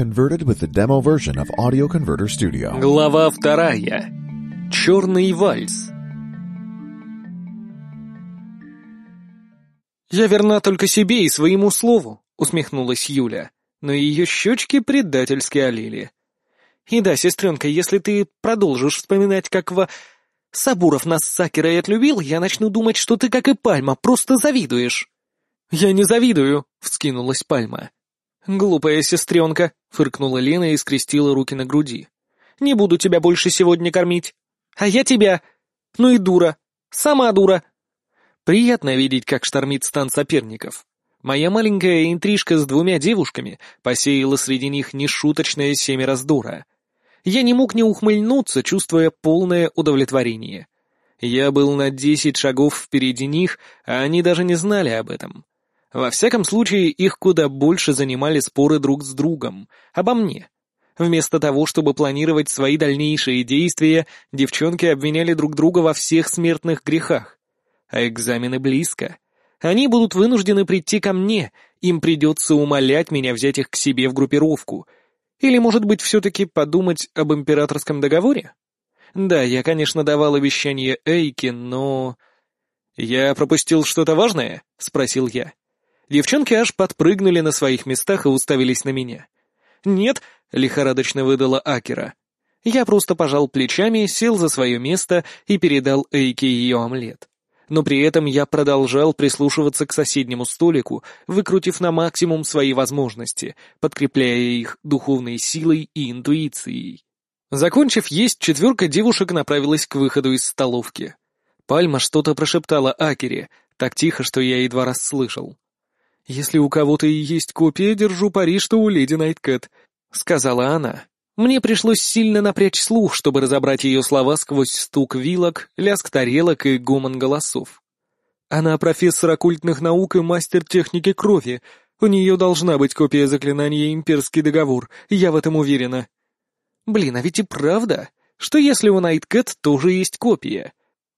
converted with the demo version of Audio Converter Studio. Глава вторая. Черный вальс. «Я верна только себе и своему слову», — усмехнулась Юля, но ее щечки предательски олели. «И да, сестренка, если ты продолжишь вспоминать, как во... Сабуров нас с Сакерой отлюбил, я начну думать, что ты, как и Пальма, просто завидуешь». «Я не завидую», — вскинулась Пальма. «Глупая сестренка», — фыркнула Лена и скрестила руки на груди. «Не буду тебя больше сегодня кормить. А я тебя. Ну и дура. Сама дура». Приятно видеть, как штормит стан соперников. Моя маленькая интрижка с двумя девушками посеяла среди них нешуточное семя раздора. Я не мог не ухмыльнуться, чувствуя полное удовлетворение. Я был на десять шагов впереди них, а они даже не знали об этом. Во всяком случае, их куда больше занимали споры друг с другом, обо мне. Вместо того, чтобы планировать свои дальнейшие действия, девчонки обвиняли друг друга во всех смертных грехах. А экзамены близко. Они будут вынуждены прийти ко мне, им придется умолять меня взять их к себе в группировку. Или, может быть, все-таки подумать об императорском договоре? Да, я, конечно, давал обещание Эйке, но... «Я пропустил что-то важное?» — спросил я. Девчонки аж подпрыгнули на своих местах и уставились на меня. «Нет», — лихорадочно выдала Акера. Я просто пожал плечами, сел за свое место и передал Эйке ее омлет. Но при этом я продолжал прислушиваться к соседнему столику, выкрутив на максимум свои возможности, подкрепляя их духовной силой и интуицией. Закончив есть, четверка девушек направилась к выходу из столовки. Пальма что-то прошептала Акере, так тихо, что я едва расслышал. «Если у кого-то и есть копия, держу пари, что у леди Найткэт», — сказала она. Мне пришлось сильно напрячь слух, чтобы разобрать ее слова сквозь стук вилок, лязг тарелок и гомон голосов. Она профессор оккультных наук и мастер техники крови. У нее должна быть копия заклинания «Имперский договор», я в этом уверена. Блин, а ведь и правда. Что если у Найткэт тоже есть копия?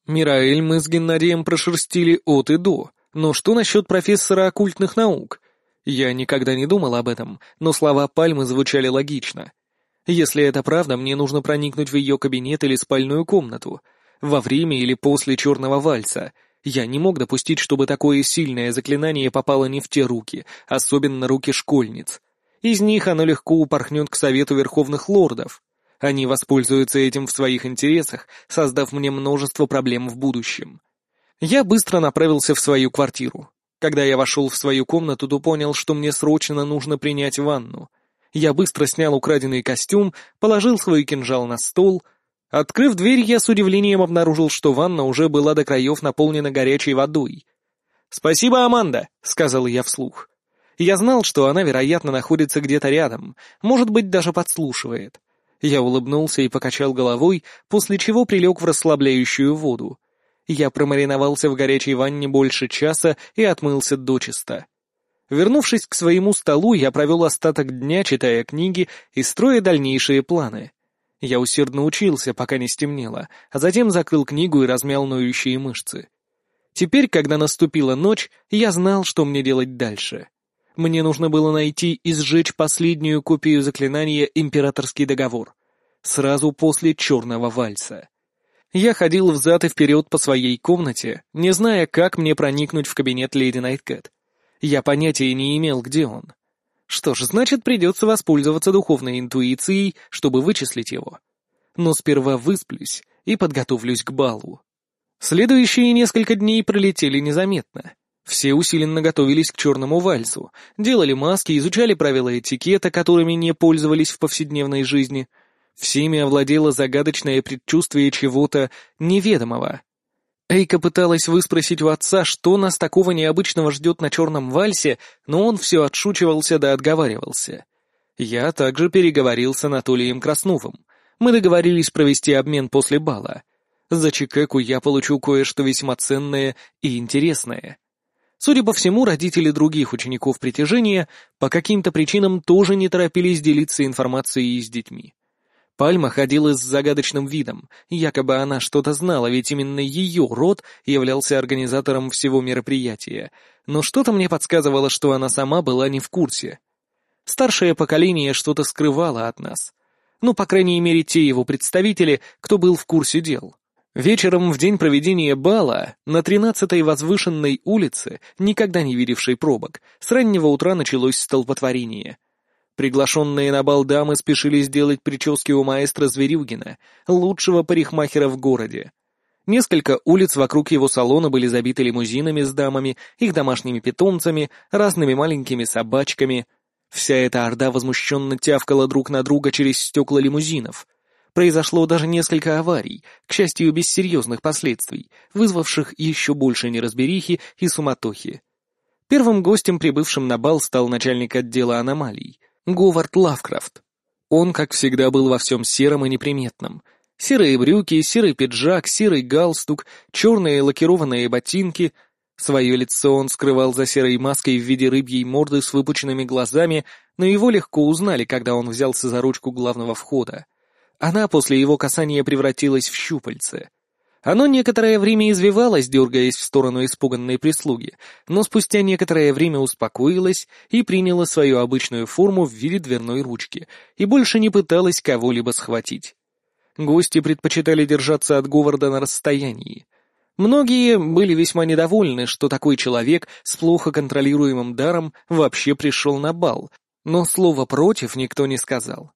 Мираэль мы с Геннадием прошерстили от и до — но что насчет профессора оккультных наук? Я никогда не думал об этом, но слова Пальмы звучали логично. Если это правда, мне нужно проникнуть в ее кабинет или спальную комнату. Во время или после черного вальса. Я не мог допустить, чтобы такое сильное заклинание попало не в те руки, особенно руки школьниц. Из них оно легко упорхнет к совету верховных лордов. Они воспользуются этим в своих интересах, создав мне множество проблем в будущем. Я быстро направился в свою квартиру. Когда я вошел в свою комнату, то понял, что мне срочно нужно принять ванну. Я быстро снял украденный костюм, положил свой кинжал на стол. Открыв дверь, я с удивлением обнаружил, что ванна уже была до краев наполнена горячей водой. «Спасибо, Аманда», — сказал я вслух. Я знал, что она, вероятно, находится где-то рядом, может быть, даже подслушивает. Я улыбнулся и покачал головой, после чего прилег в расслабляющую воду. Я промариновался в горячей ванне больше часа и отмылся дочисто. Вернувшись к своему столу, я провел остаток дня, читая книги и строя дальнейшие планы. Я усердно учился, пока не стемнело, а затем закрыл книгу и размял ноющие мышцы. Теперь, когда наступила ночь, я знал, что мне делать дальше. Мне нужно было найти и сжечь последнюю копию заклинания «Императорский договор» сразу после черного вальса. Я ходил взад и вперед по своей комнате, не зная, как мне проникнуть в кабинет леди Найткэт. Я понятия не имел, где он. Что ж, значит, придется воспользоваться духовной интуицией, чтобы вычислить его. Но сперва высплюсь и подготовлюсь к балу. Следующие несколько дней пролетели незаметно. Все усиленно готовились к черному вальсу, делали маски, изучали правила этикета, которыми не пользовались в повседневной жизни — Всеми овладело загадочное предчувствие чего-то неведомого. Эйка пыталась выспросить у отца, что нас такого необычного ждет на черном вальсе, но он все отшучивался да отговаривался. Я также переговорил с Анатолием Красновым. Мы договорились провести обмен после бала. За Чикеку я получу кое-что весьма ценное и интересное. Судя по всему, родители других учеников притяжения по каким-то причинам тоже не торопились делиться информацией с детьми. Пальма ходила с загадочным видом, якобы она что-то знала, ведь именно ее род являлся организатором всего мероприятия, но что-то мне подсказывало, что она сама была не в курсе. Старшее поколение что-то скрывало от нас. Ну, по крайней мере, те его представители, кто был в курсе дел. Вечером в день проведения бала на 13-й возвышенной улице, никогда не видевшей пробок, с раннего утра началось столпотворение. Приглашенные на бал дамы спешили сделать прически у маэстро Зверюгина, лучшего парикмахера в городе. Несколько улиц вокруг его салона были забиты лимузинами с дамами, их домашними питомцами, разными маленькими собачками. Вся эта орда возмущенно тявкала друг на друга через стекла лимузинов. Произошло даже несколько аварий, к счастью, без серьезных последствий, вызвавших еще больше неразберихи и суматохи. Первым гостем, прибывшим на бал, стал начальник отдела аномалий, Говард Лавкрафт. Он, как всегда, был во всем сером и неприметном. Серые брюки, серый пиджак, серый галстук, черные лакированные ботинки. Свое лицо он скрывал за серой маской в виде рыбьей морды с выпученными глазами, но его легко узнали, когда он взялся за ручку главного входа. Она после его касания превратилась в щупальце. Оно некоторое время извивалось, дергаясь в сторону испуганной прислуги, но спустя некоторое время успокоилось и приняло свою обычную форму в виде дверной ручки и больше не пыталось кого-либо схватить. Гости предпочитали держаться от Говарда на расстоянии. Многие были весьма недовольны, что такой человек с плохо контролируемым даром вообще пришел на бал, но слова «против» никто не сказал.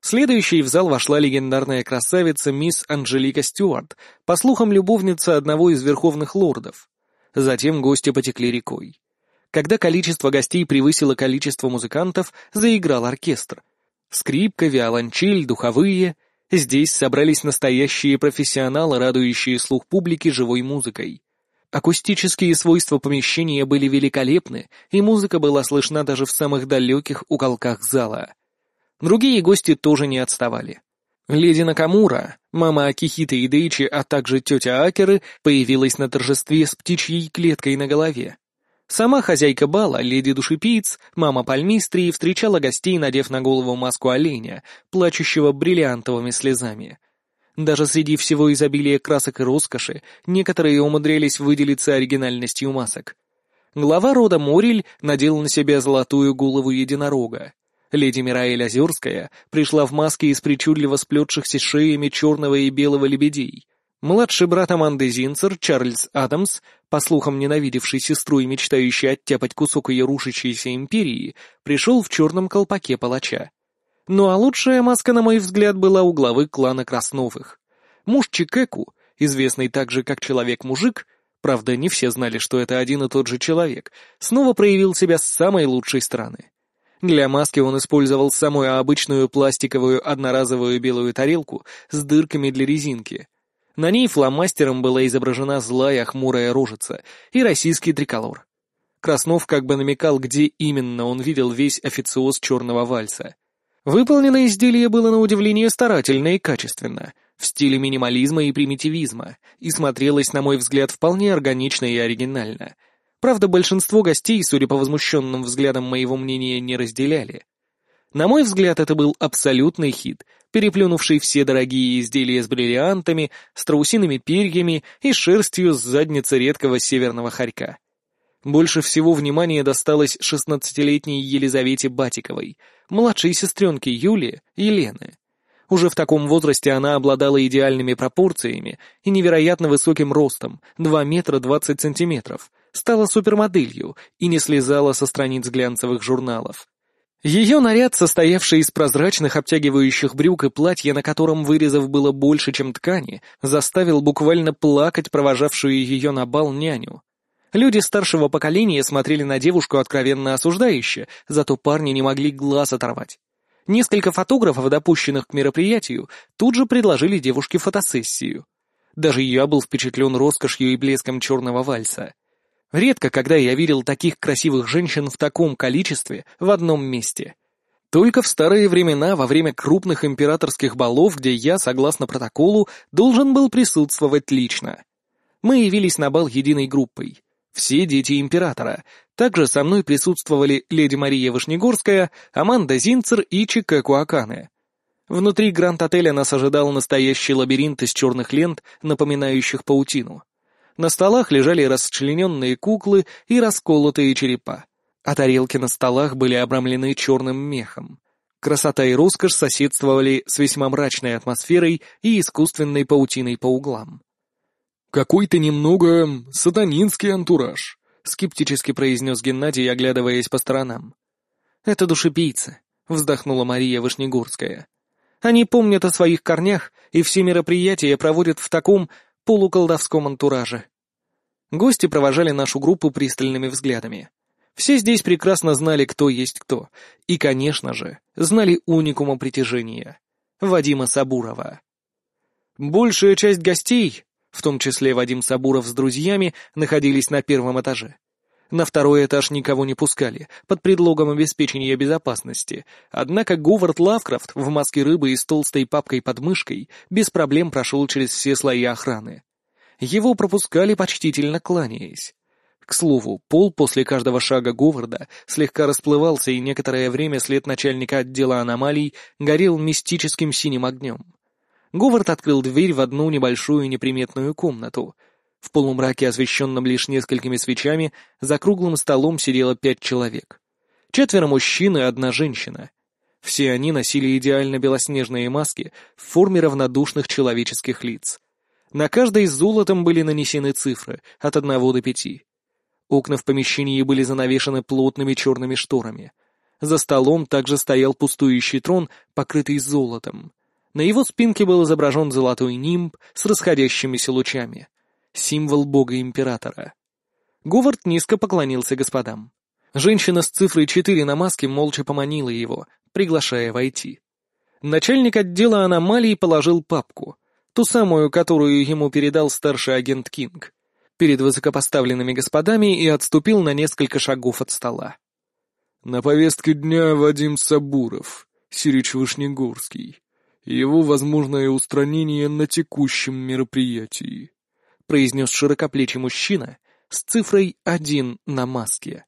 Следующей в зал вошла легендарная красавица мисс Анжелика Стюарт, по слухам любовница одного из верховных лордов. Затем гости потекли рекой. Когда количество гостей превысило количество музыкантов, заиграл оркестр. Скрипка, виолончель, духовые. Здесь собрались настоящие профессионалы, радующие слух публики живой музыкой. Акустические свойства помещения были великолепны, и музыка была слышна даже в самых далеких уголках зала. Другие гости тоже не отставали. Леди Накамура, мама Акихиты и Дейчи, а также тетя Акеры появилась на торжестве с птичьей клеткой на голове. Сама хозяйка бала, леди Душепиц, мама Пальмистрии, встречала гостей, надев на голову маску оленя, плачущего бриллиантовыми слезами. Даже среди всего изобилия красок и роскоши, некоторые умудрились выделиться оригинальностью масок. Глава рода Мориль надел на себя золотую голову единорога. Леди Мираэль Озерская пришла в маске из причудливо сплетшихся шеями черного и белого лебедей. Младший брат Аманды Зинцер, Чарльз Адамс, по слухам ненавидевший сестру и мечтающий оттяпать кусок ее рушащейся империи, пришел в черном колпаке палача. Ну а лучшая маска, на мой взгляд, была у главы клана Красновых. Муж Чикеку, известный также как Человек-мужик, правда, не все знали, что это один и тот же человек, снова проявил себя с самой лучшей стороны. Для маски он использовал самую обычную пластиковую одноразовую белую тарелку с дырками для резинки. На ней фломастером была изображена злая хмурая рожица и российский триколор. Краснов как бы намекал, где именно он видел весь официоз черного вальса. Выполнено изделие было на удивление старательно и качественно, в стиле минимализма и примитивизма, и смотрелось, на мой взгляд, вполне органично и оригинально — Правда, большинство гостей, судя по возмущенным взглядам моего мнения, не разделяли. На мой взгляд, это был абсолютный хит, переплюнувший все дорогие изделия с бриллиантами, страусиными перьями и шерстью с задницы редкого северного хорька. Больше всего внимания досталось шестнадцатилетней Елизавете Батиковой, младшей сестренке Юли и Лены. Уже в таком возрасте она обладала идеальными пропорциями и невероятно высоким ростом, 2 метра 20 сантиметров, стала супермоделью и не слезала со страниц глянцевых журналов. Ее наряд, состоявший из прозрачных обтягивающих брюк и платья, на котором вырезов было больше, чем ткани, заставил буквально плакать провожавшую ее на бал няню. Люди старшего поколения смотрели на девушку откровенно осуждающе, зато парни не могли глаз оторвать. Несколько фотографов, допущенных к мероприятию, тут же предложили девушке фотосессию. Даже я был впечатлен роскошью и блеском черного вальса. Редко, когда я видел таких красивых женщин в таком количестве в одном месте. Только в старые времена, во время крупных императорских балов, где я, согласно протоколу, должен был присутствовать лично. Мы явились на бал единой группой. Все дети императора. Также со мной присутствовали леди Мария Вышнегорская, Аманда Зинцер и Чикаку Акане. Внутри Гранд-отеля нас ожидал настоящий лабиринт из черных лент, напоминающих паутину. На столах лежали расчлененные куклы и расколотые черепа. а тарелки на столах были обрамлены черным мехом. Красота и роскошь соседствовали с весьма мрачной атмосферой и искусственной паутиной по углам. «Какой-то немного сатанинский антураж», — скептически произнес Геннадий, оглядываясь по сторонам. «Это душепийцы», — вздохнула Мария Вышнегорская. «Они помнят о своих корнях и все мероприятия проводят в таком полуколдовском антураже». Гости провожали нашу группу пристальными взглядами. Все здесь прекрасно знали, кто есть кто, и, конечно же, знали уникума притяжения — Вадима Сабурова. Большая часть гостей, в том числе Вадим Сабуров с друзьями, находились на первом этаже. На второй этаж никого не пускали, под предлогом обеспечения безопасности, однако Говард Лавкрафт в маске рыбы и с толстой папкой под мышкой без проблем прошел через все слои охраны. Его пропускали почтительно кланяясь. К слову, пол после каждого шага Говарда слегка расплывался, и некоторое время след начальника отдела аномалий горел мистическим синим огнем. Говард открыл дверь в одну небольшую неприметную комнату. В полумраке, освещенном лишь несколькими свечами, за круглым столом сидело пять человек. Четверо мужчин и одна женщина. Все они носили идеально белоснежные маски в форме равнодушных человеческих лиц. На каждой с золотом были нанесены цифры от одного до пяти. Окна в помещении были занавешены плотными черными шторами. За столом также стоял пустующий трон, покрытый золотом. На его спинке был изображен золотой нимб с расходящимися лучами. Символ бога-императора. Говард низко поклонился господам. Женщина с цифрой 4 на маске молча поманила его, приглашая войти. Начальник отдела аномалий положил папку, ту самую, которую ему передал старший агент Кинг, перед высокопоставленными господами и отступил на несколько шагов от стола. «На повестке дня Вадим Сабуров, Сирич Вышнегорский его возможное устранение на текущем мероприятии», произнес широкоплечий мужчина с цифрой один на маске.